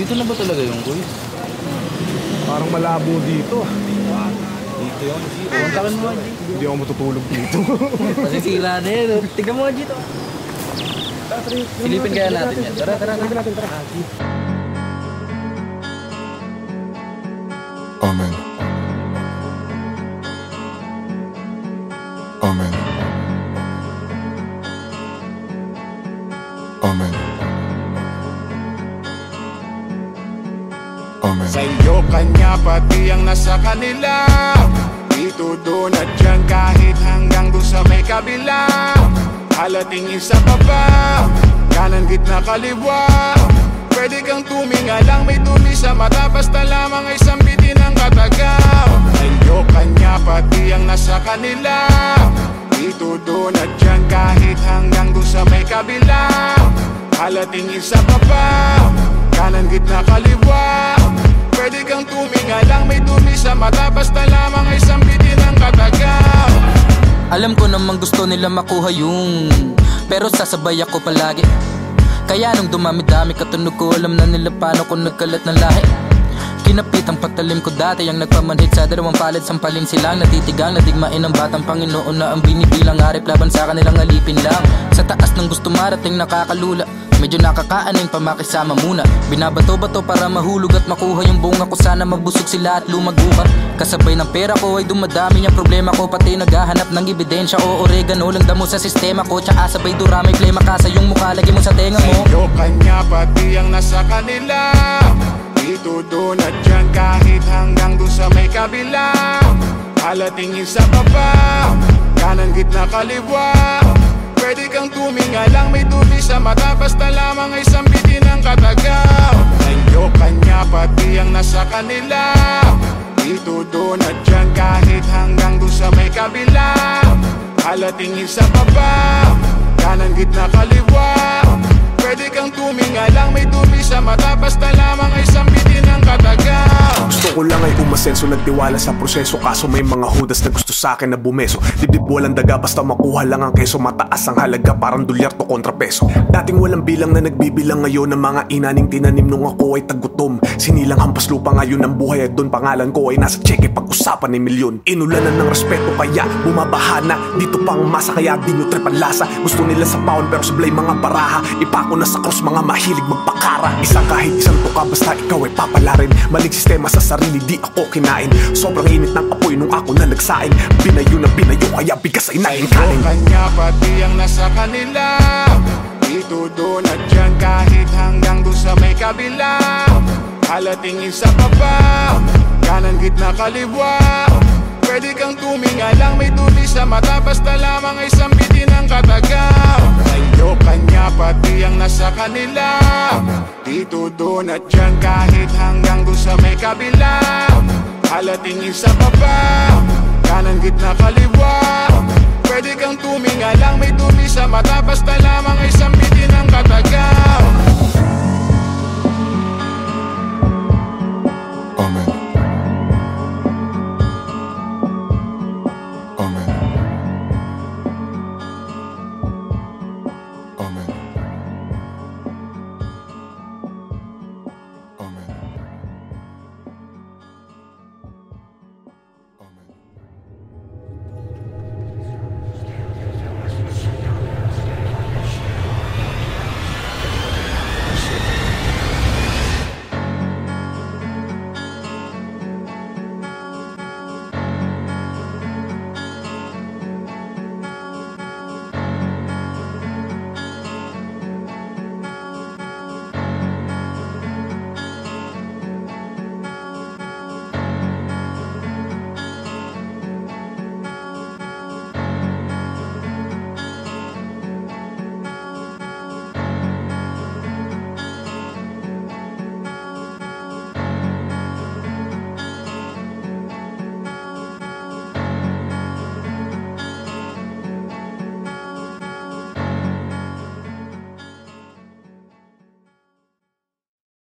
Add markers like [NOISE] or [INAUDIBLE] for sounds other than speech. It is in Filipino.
Dito na ba talaga yung kuy? Parang malabo dito. Dito yun. Kontakin mo, G. Hindi ako matutulog dito. [LAUGHS] Masisira na yun. Tignan mo, G. Silipin kaya natin yan. Tara, tara, tara. natin, tara. Amen. Amen. Amen. Amen. Sa'yo kanya pati ang nasa kanila. Dito doon at dyan kahit hanggang doon sa may kabila. Halatingin sa baba Kanan gitna kaliwa. Pwede kang tuminga lang may dumi sa mata Basta lamang ay sambitin ang katagaw Sa'yo kanya pati ang nasa kanila. Dito doon at dyan kahit hanggang doon sa may kabila. Halatingin sa baba Kanan gitna kaliwa. Pwede kang tuminga lang may dumi sa mata. Basta lamang ay sambitin ang katagaw Alam ko namang gusto nila makuha yung Pero sasabay ako palagi. Kaya nung dumami-dami katunog ko Alam na nila paano ko nagkalat ng lahi. Kinapit ang patalim ko dati Ang nagpamanhit sa dalawang palad Sampalin silang natitigang Nadigmain ng batang Panginoon Na ang binibilang harip Laban sa kanilang alipin lang. Sa taas ng gusto marating nakakalula Medyo nakakaaning pamakisama muna. Binabato-bato para mahulog at makuha yung bunga ko. Sana mabusog sila at lumagukat Kasabay ng pera ko ay dumadami ang problema ko. Pati naghahanap ng ebidensya. O oregano Lang damo sa sistema ko. Tsaka sabay dura may flema ka sa yung mukha. Lagi mo sa tenga mo. Sa'yo kanya pati ang nasa kanila. Dito doon at dyan kahit hanggang doon sa may kabila. Halatingin sa baba Kanan gitna kaliwa Pwede kang tuminga lang may dumi sa mata Basta lamang ay sambitin ang katagaw. Sa'yo kanya pati ang nasa kanila. Dito doon at dyan kahit hanggang doon sa may kabila. Halatingin sa baba Kanan gitna kaliwa. Pwede kang tuminga lang may dumi sa mata Basta lamang ay sambitin ang katagaw Gusto ko lang ay umasenso Nagtiwala sa proseso. Kaso may mga hudas na gusto sa akin na bumeso. Dibdib walang daga Basta makuha lang ang keso. Mataas ang halaga Parang dolyar to kontrapeso Dating walang bilang na nagbibilang ngayon Ng mga inaning tinanim nung ako ay tagutom. Sinilang hampas lupa ngayon ng buhay At doon pangalan ko ay nasa cheque Pag-usapan ay milyon. Inulanan ng respeto Kaya bumabaha na. Dito pang masa Kaya di nyo trip ang lasa Gusto nila sa pound Pero sablay mga baraha. Ipako na sa cross Mga mahilig magpakara. Isa kahit isang tuka Basta ikaw ay papalarin. Maling sistema sa sarili Di ako kinain. Sobrang init ng apoy Nung ako na nagsaing Binayo na binayo Kaya bigas ay naging Sa'yo kanin. Kanya pati ang nasa kanila. Dito doon at dyan kahit hanggang doon sa may kabila. Halatingin sa baba Kanan gitna kaliwa. Pwede kang tuminga lang may dumi sa mata. Basta lamang ay sambitin ang katagaw Sa'yo kanya pati ang nasa kanila Dito doon at dyan kahit hanggang doon sa may kabila. Halatingin sa baba. Kanan gitna kaliwa